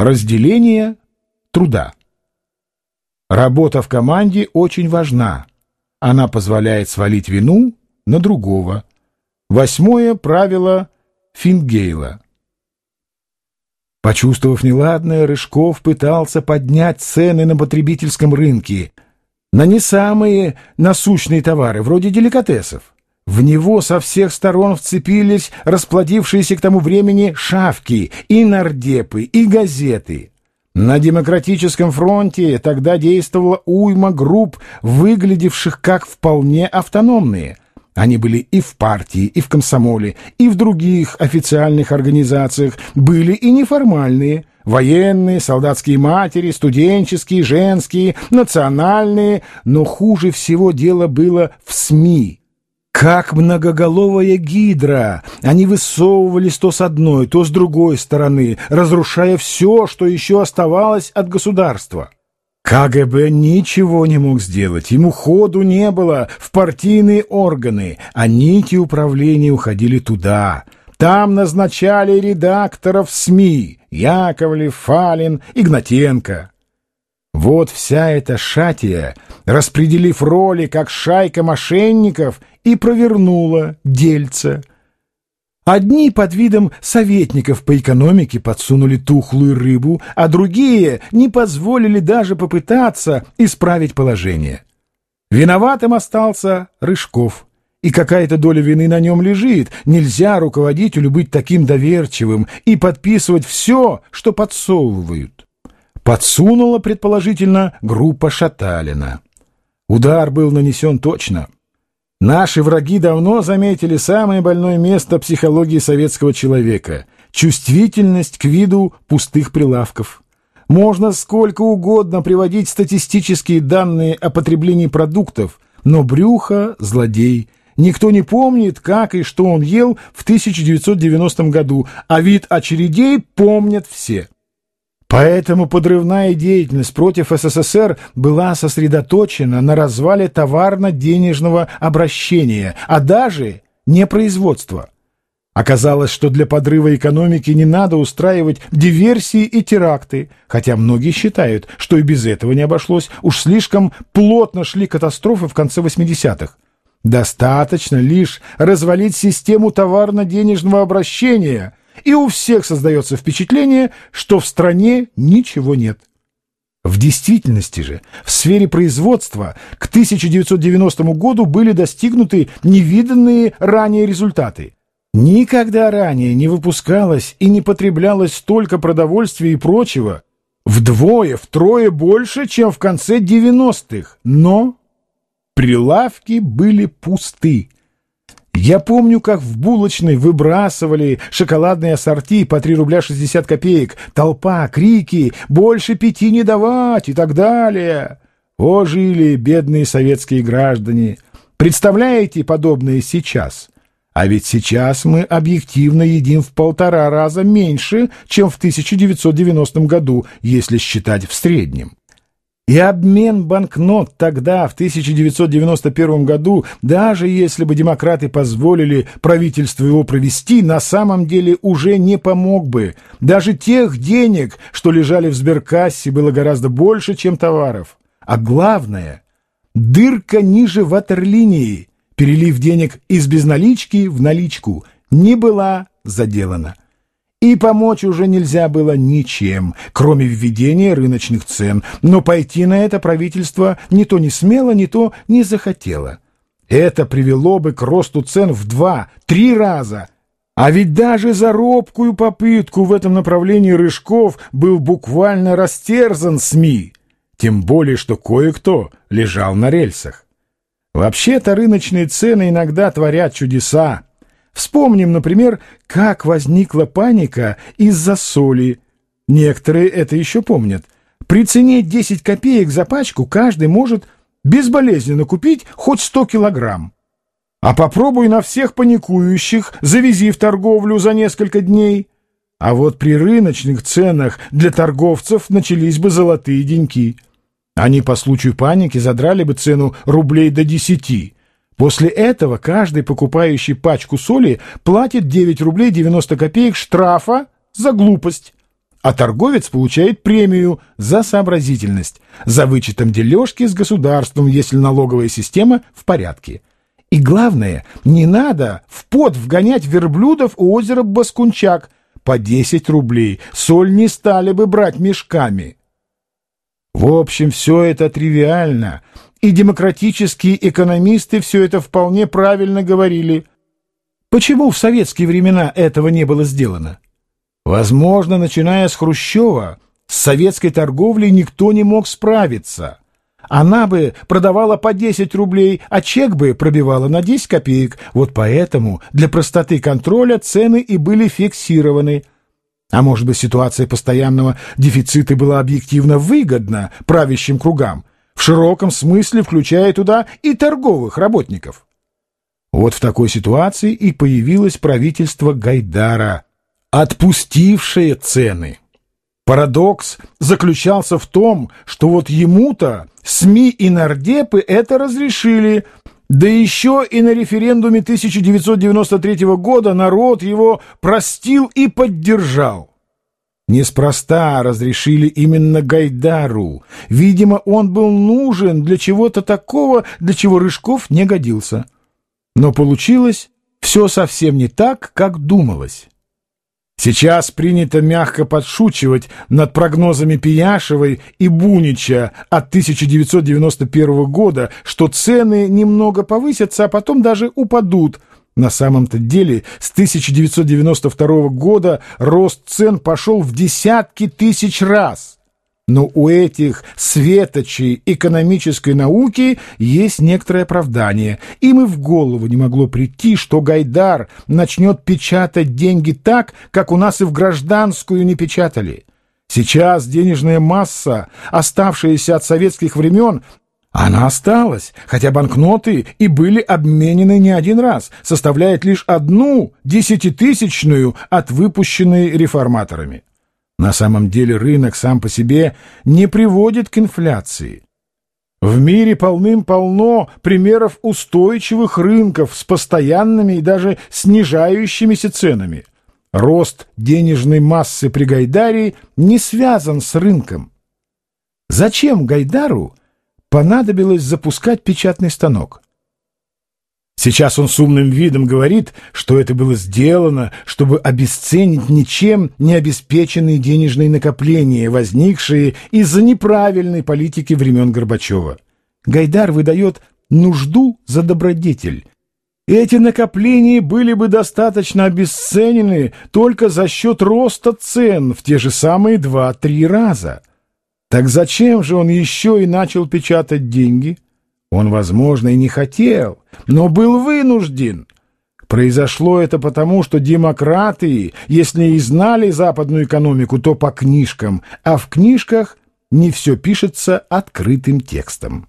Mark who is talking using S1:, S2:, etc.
S1: Разделение труда. Работа в команде очень важна. Она позволяет свалить вину на другого. Восьмое правило Фингейла. Почувствовав неладное, Рыжков пытался поднять цены на потребительском рынке на не самые насущные товары, вроде деликатесов. В него со всех сторон вцепились расплодившиеся к тому времени шавки, и нардепы, и газеты. На демократическом фронте тогда действовала уйма групп, выглядевших как вполне автономные. Они были и в партии, и в комсомоле, и в других официальных организациях, были и неформальные – военные, солдатские матери, студенческие, женские, национальные, но хуже всего дело было в СМИ – как многоголовая гидра, они высовывались то с одной, то с другой стороны, разрушая все, что еще оставалось от государства. КГБ ничего не мог сделать, ему ходу не было в партийные органы, а нити управления уходили туда. Там назначали редакторов СМИ Яковлев, Фалин, Игнатенко. Вот вся эта шатия, распределив роли как шайка мошенников, и провернула дельце. Одни под видом советников по экономике подсунули тухлую рыбу, а другие не позволили даже попытаться исправить положение. Виноватым остался Рыжков. И какая-то доля вины на нем лежит. Нельзя руководителю быть таким доверчивым и подписывать все, что подсовывают. Подсунула, предположительно, группа Шаталина. Удар был нанесен точно — Наши враги давно заметили самое больное место психологии советского человека — чувствительность к виду пустых прилавков. Можно сколько угодно приводить статистические данные о потреблении продуктов, но брюхо — злодей. Никто не помнит, как и что он ел в 1990 году, а вид очередей помнят все. Поэтому подрывная деятельность против СССР была сосредоточена на развале товарно-денежного обращения, а даже не производства. Оказалось, что для подрыва экономики не надо устраивать диверсии и теракты, хотя многие считают, что и без этого не обошлось, уж слишком плотно шли катастрофы в конце 80-х. Достаточно лишь развалить систему товарно-денежного обращения – и у всех создается впечатление, что в стране ничего нет. В действительности же в сфере производства к 1990 году были достигнуты невиданные ранее результаты. Никогда ранее не выпускалось и не потреблялось столько продовольствия и прочего, вдвое, втрое больше, чем в конце 90-х, но прилавки были пусты. Я помню, как в булочной выбрасывали шоколадные ассорти по 3 рубля 60 копеек. Толпа, крики, больше пяти не давать и так далее. О, жили бедные советские граждане. Представляете подобное сейчас? А ведь сейчас мы объективно едим в полтора раза меньше, чем в 1990 году, если считать в среднем. И обмен банкнот тогда, в 1991 году, даже если бы демократы позволили правительству его провести, на самом деле уже не помог бы. Даже тех денег, что лежали в сберкассе, было гораздо больше, чем товаров. А главное, дырка ниже ватерлинии, перелив денег из безналички в наличку, не была заделана. И помочь уже нельзя было ничем, кроме введения рыночных цен, но пойти на это правительство ни то не смело, ни то не захотело. Это привело бы к росту цен в два-три раза. А ведь даже за робкую попытку в этом направлении Рыжков был буквально растерзан СМИ, тем более что кое-кто лежал на рельсах. Вообще-то рыночные цены иногда творят чудеса. Вспомним, например, как возникла паника из-за соли. Некоторые это еще помнят. При цене 10 копеек за пачку каждый может безболезненно купить хоть 100 килограмм. А попробуй на всех паникующих, завези в торговлю за несколько дней. А вот при рыночных ценах для торговцев начались бы золотые деньки. Они по случаю паники задрали бы цену рублей до десяти. После этого каждый покупающий пачку соли платит 9 рублей 90 копеек штрафа за глупость. а торговец получает премию за сообразительность, за вычетом дележки с государством, если налоговая система в порядке. И главное, не надо в пот вгонять верблюдов у озера Баскунчак по 10 рублей. Соль не стали бы брать мешками. В общем, все это тривиально, и демократические экономисты все это вполне правильно говорили. Почему в советские времена этого не было сделано? Возможно, начиная с Хрущева, с советской торговлей никто не мог справиться. Она бы продавала по 10 рублей, а чек бы пробивала на 10 копеек. Вот поэтому для простоты контроля цены и были фиксированы. А может быть, ситуация постоянного дефицита была объективно выгодна правящим кругам, в широком смысле включая туда и торговых работников. Вот в такой ситуации и появилось правительство Гайдара, отпустившее цены. Парадокс заключался в том, что вот ему-то СМИ и нардепы это разрешили, да еще и на референдуме 1993 года народ его простил и поддержал. Неспроста разрешили именно Гайдару. Видимо, он был нужен для чего-то такого, для чего Рыжков не годился. Но получилось все совсем не так, как думалось. Сейчас принято мягко подшучивать над прогнозами Пияшевой и Бунича от 1991 года, что цены немного повысятся, а потом даже упадут. На самом-то деле с 1992 года рост цен пошел в десятки тысяч раз. Но у этих светочей экономической науки есть некоторое оправдание. Им и в голову не могло прийти, что Гайдар начнет печатать деньги так, как у нас и в гражданскую не печатали. Сейчас денежная масса, оставшаяся от советских времен, она осталась, хотя банкноты и были обменены не один раз, составляет лишь одну десятитысячную от выпущенной реформаторами. На самом деле рынок сам по себе не приводит к инфляции. В мире полным-полно примеров устойчивых рынков с постоянными и даже снижающимися ценами. Рост денежной массы при Гайдаре не связан с рынком. Зачем Гайдару понадобилось запускать печатный станок? Сейчас он с умным видом говорит, что это было сделано, чтобы обесценить ничем не обеспеченные денежные накопления, возникшие из-за неправильной политики времен Горбачева. Гайдар выдает нужду за добродетель. Эти накопления были бы достаточно обесценены только за счет роста цен в те же самые два-три раза. Так зачем же он еще и начал печатать деньги? Он, возможно, и не хотел, но был вынужден. Произошло это потому, что демократы, если и знали западную экономику, то по книжкам, а в книжках не все пишется открытым текстом.